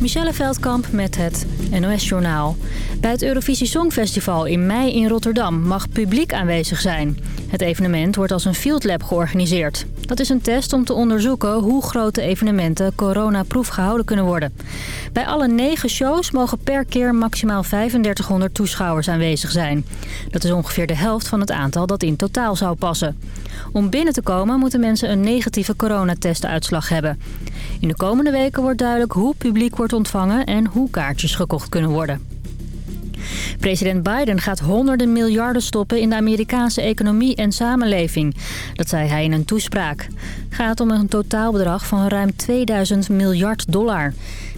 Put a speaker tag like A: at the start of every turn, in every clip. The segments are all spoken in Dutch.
A: Michelle Veldkamp met het NOS-journaal. Bij het Eurovisie Songfestival in mei in Rotterdam mag publiek aanwezig zijn. Het evenement wordt als een field lab georganiseerd. Dat is een test om te onderzoeken hoe grote evenementen coronaproof gehouden kunnen worden. Bij alle negen shows mogen per keer maximaal 3500 toeschouwers aanwezig zijn. Dat is ongeveer de helft van het aantal dat in totaal zou passen. Om binnen te komen moeten mensen een negatieve coronatestuitslag hebben. In de komende weken wordt duidelijk hoe publiek wordt ontvangen en hoe kaartjes gekocht kunnen worden. President Biden gaat honderden miljarden stoppen in de Amerikaanse economie en samenleving. Dat zei hij in een toespraak. Gaat om een totaalbedrag van ruim 2000 miljard dollar.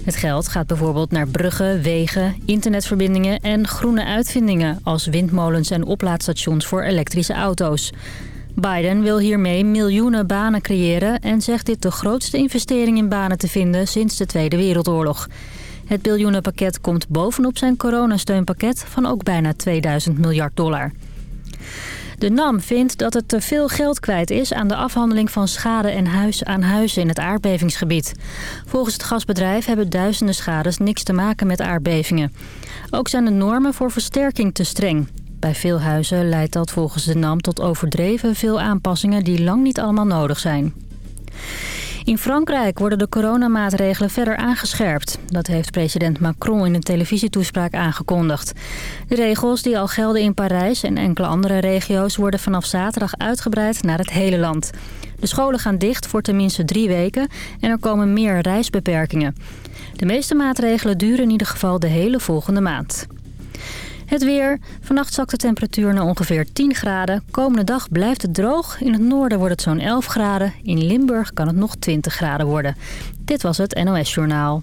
A: Het geld gaat bijvoorbeeld naar bruggen, wegen, internetverbindingen en groene uitvindingen... als windmolens en oplaadstations voor elektrische auto's. Biden wil hiermee miljoenen banen creëren en zegt dit de grootste investering in banen te vinden sinds de Tweede Wereldoorlog. Het biljoenenpakket komt bovenop zijn coronasteunpakket van ook bijna 2000 miljard dollar. De NAM vindt dat het te veel geld kwijt is aan de afhandeling van schade en huis aan huizen in het aardbevingsgebied. Volgens het gasbedrijf hebben duizenden schades niks te maken met aardbevingen. Ook zijn de normen voor versterking te streng. Bij veel huizen leidt dat volgens de NAM tot overdreven veel aanpassingen die lang niet allemaal nodig zijn. In Frankrijk worden de coronamaatregelen verder aangescherpt. Dat heeft president Macron in een televisietoespraak aangekondigd. De regels die al gelden in Parijs en enkele andere regio's... worden vanaf zaterdag uitgebreid naar het hele land. De scholen gaan dicht voor tenminste drie weken en er komen meer reisbeperkingen. De meeste maatregelen duren in ieder geval de hele volgende maand. Het weer. Vannacht zakt de temperatuur naar ongeveer 10 graden. Komende dag blijft het droog. In het noorden wordt het zo'n 11 graden. In Limburg kan het nog 20 graden worden. Dit was het NOS Journaal.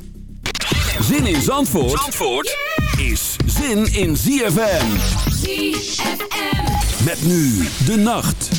B: Zin in Zandvoort, Zandvoort is zin in ZFM. ZFM. Met nu de nacht.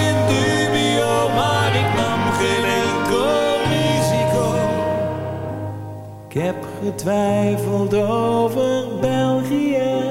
C: getwijfeld over België.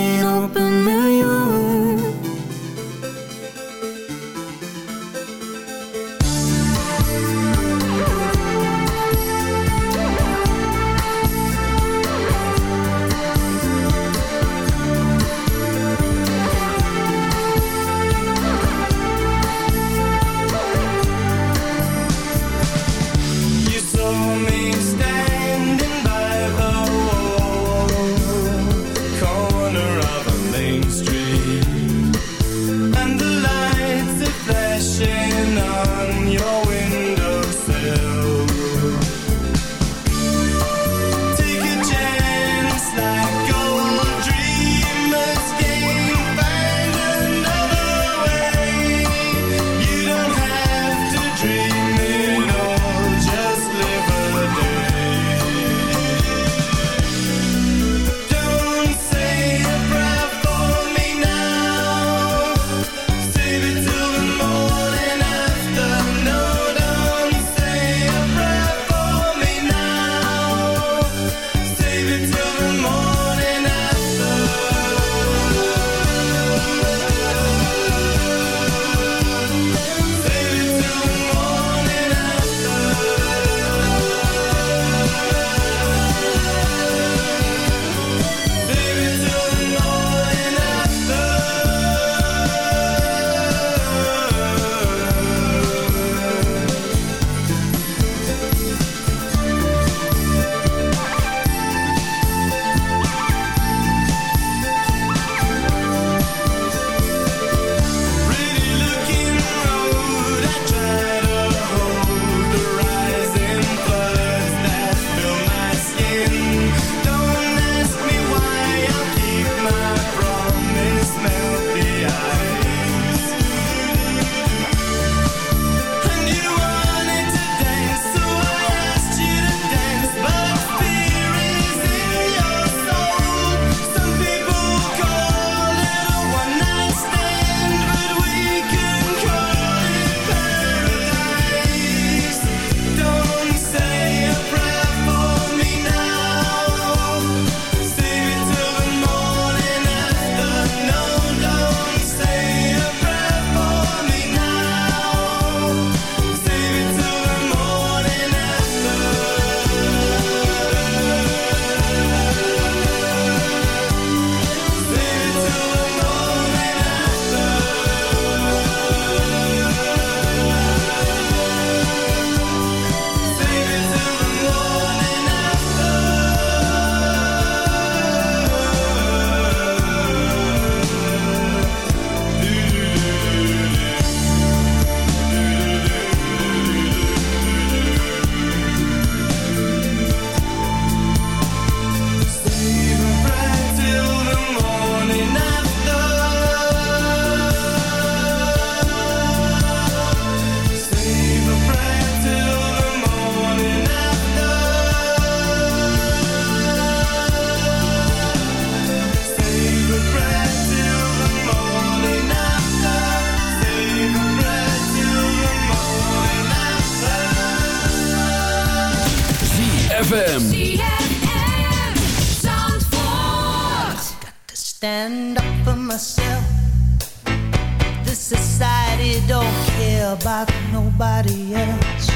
D: else.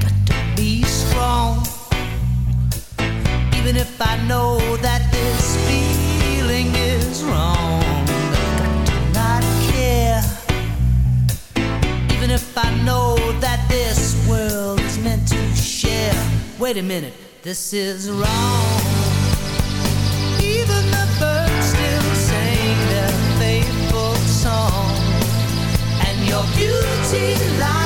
D: Got to be strong, even if I know that this feeling is wrong. Got to not care, even if I know that this world is meant to share. Wait a minute, this is wrong. Even the birds still sing their faithful song, and your beauty lies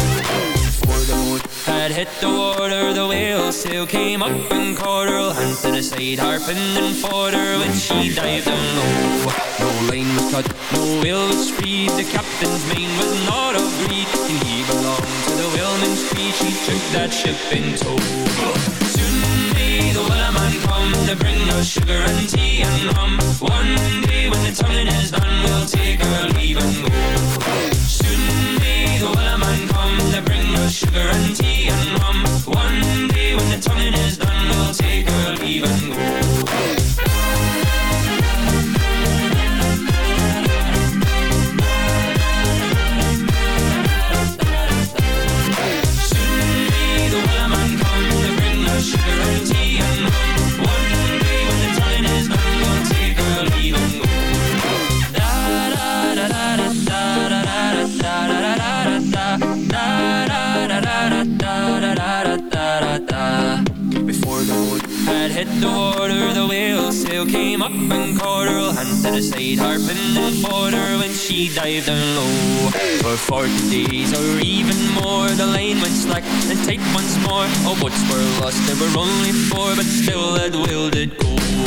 E: Had hit the water, the whale sail came up and caught her. Hand to the side, harping and fought her when she dived down low. No line was cut, no whale was freed. The captain's mane was not of greed, and he belonged to the whaleman's creed. She took that ship in tow. Soon may the wellerman come to bring us sugar and tea and rum. Down low. For forty days or even more, the line went slack and tight once more. Oh, All boats were lost, there were only four, but still that whale did go.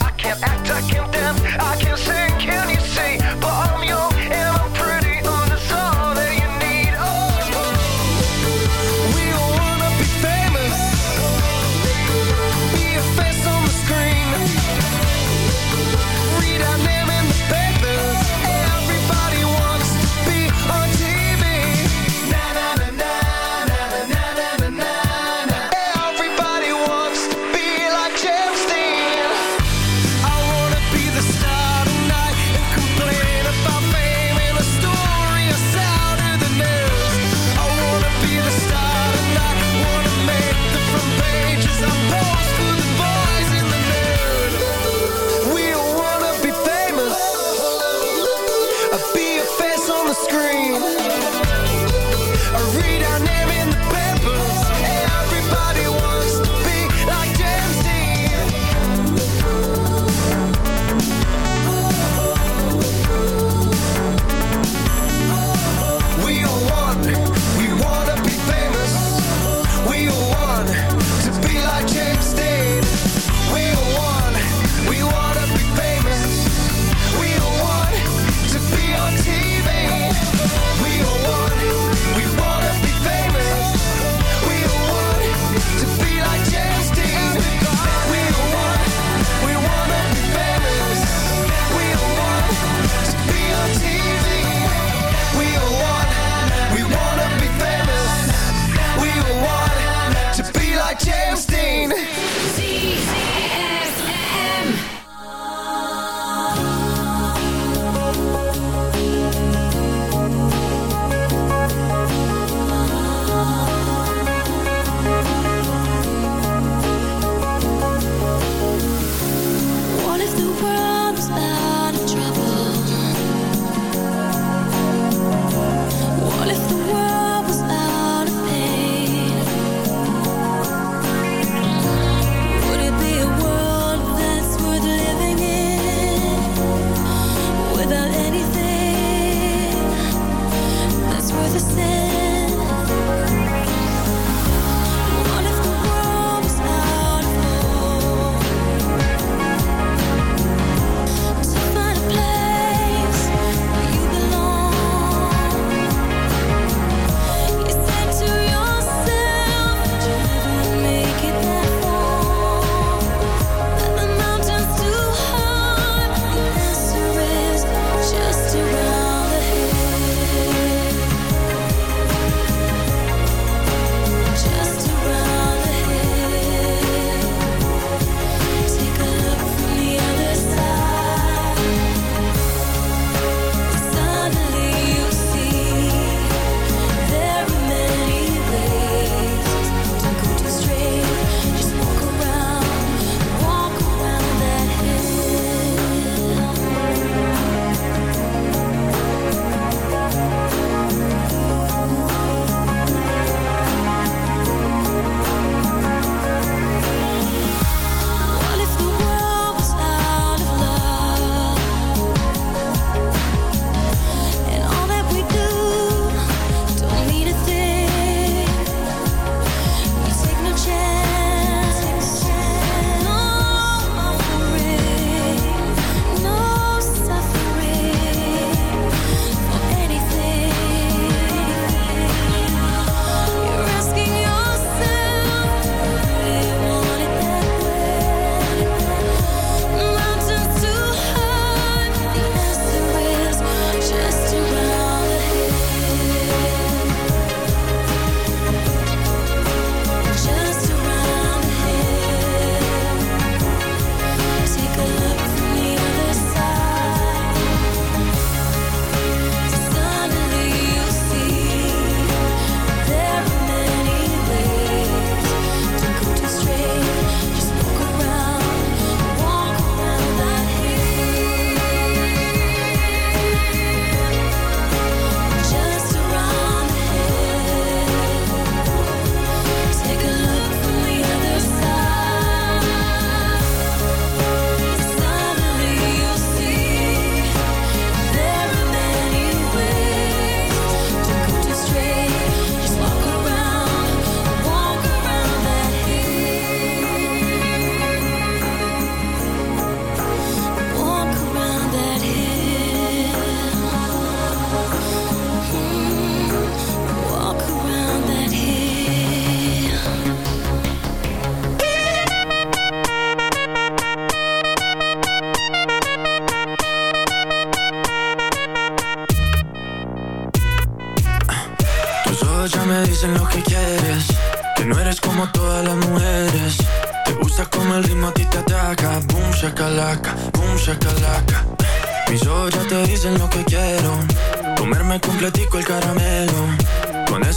F: I can't act, I can't dance, I can't sing, Can't.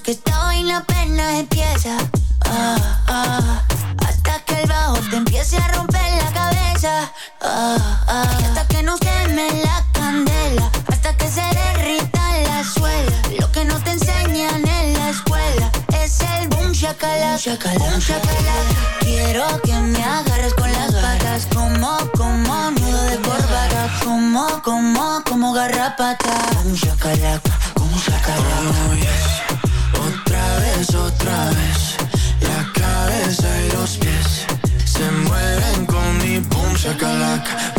G: que esta vaina apenas empieza. Ah, ah, hasta que el bajo te empiece a romper la cabeza. Ah, ah, hasta que no queme la candela. Hasta que se derrita la suela. Lo que no te enseñan en la escuela es el boom shakalaka. Boom shakalaka. Quiero que me agarres con las patas. Como, como nudo de corbata. Como, como, como garrapata. Boom shakalaka. Boom shakalaka.
F: Oh. like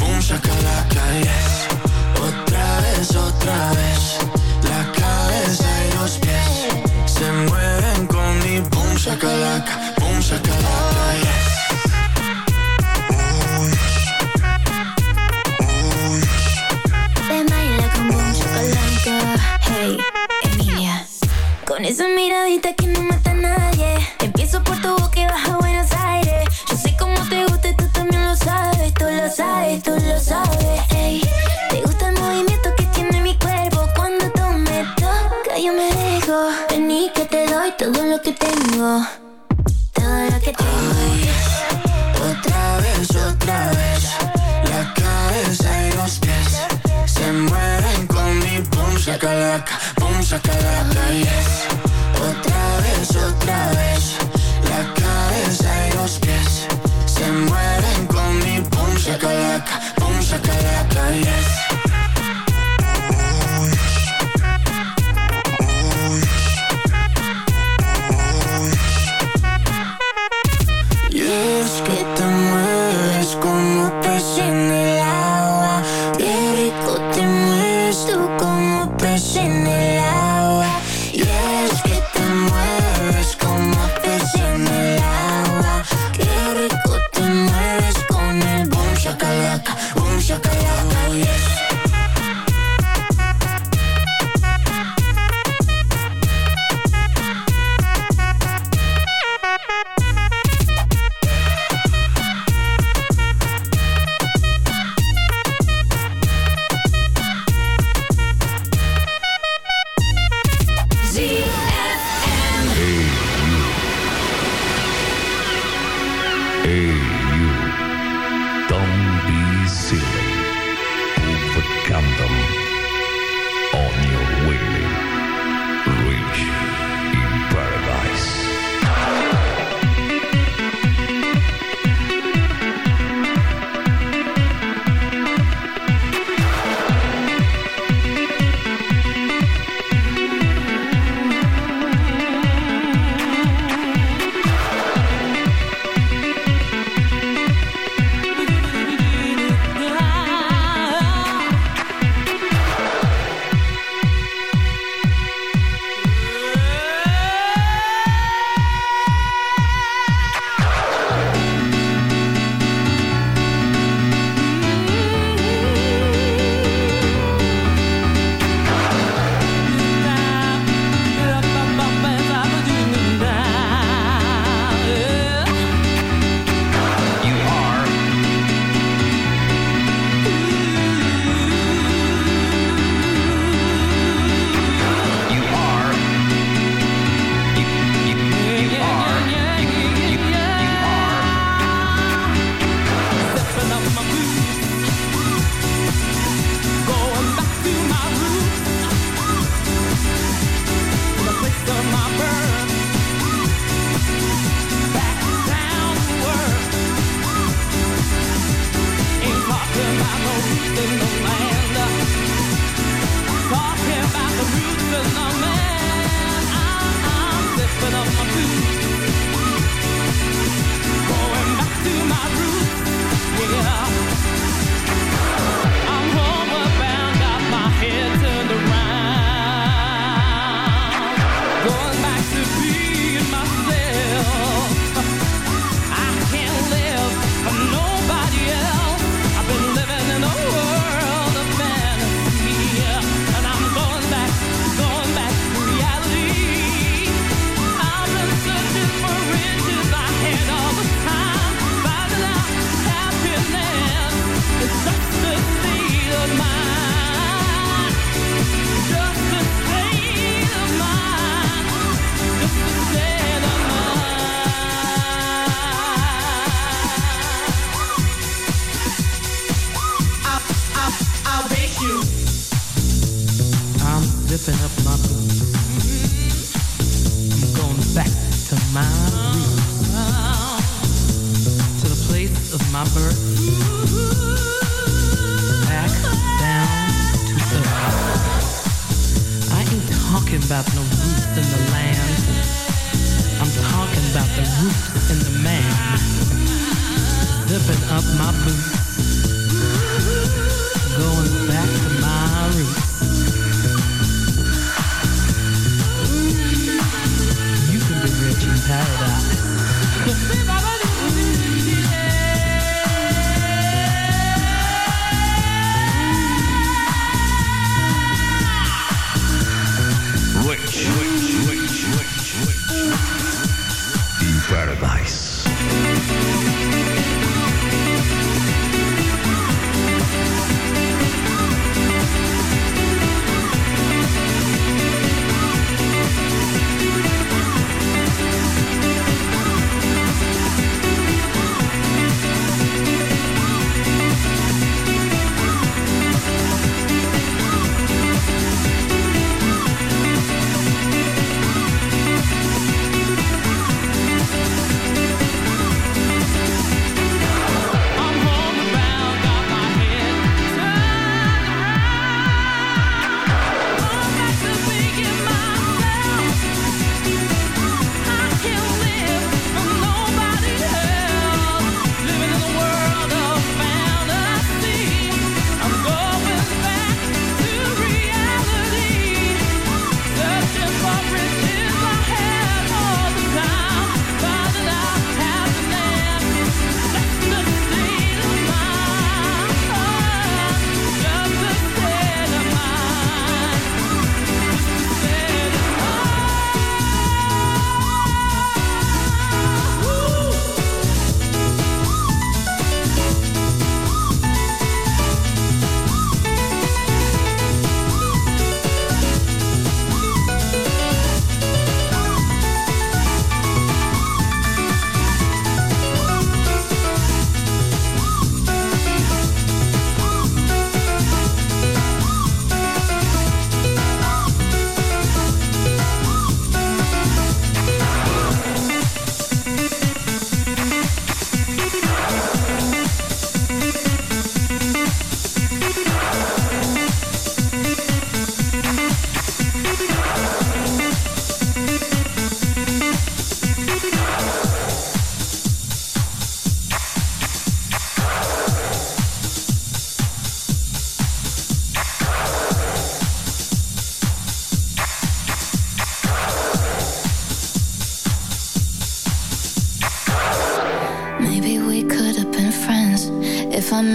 F: Otra vez, otra vez. La cabeza y los pies Se mueven con mi boom shakalaka Boom shakalaka, yes. Otra vez, otra vez. La cabeza y los pies Se mueven con mi boom shakalaka Boom shakalaka, yes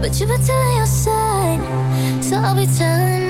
H: But you were telling your side, so I'll be telling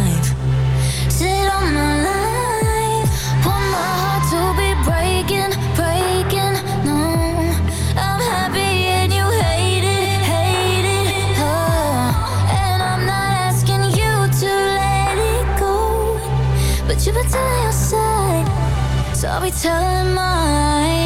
H: telling my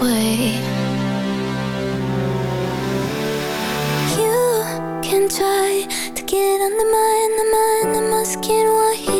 H: way. You can try to get on the mind, my, under my skin, what you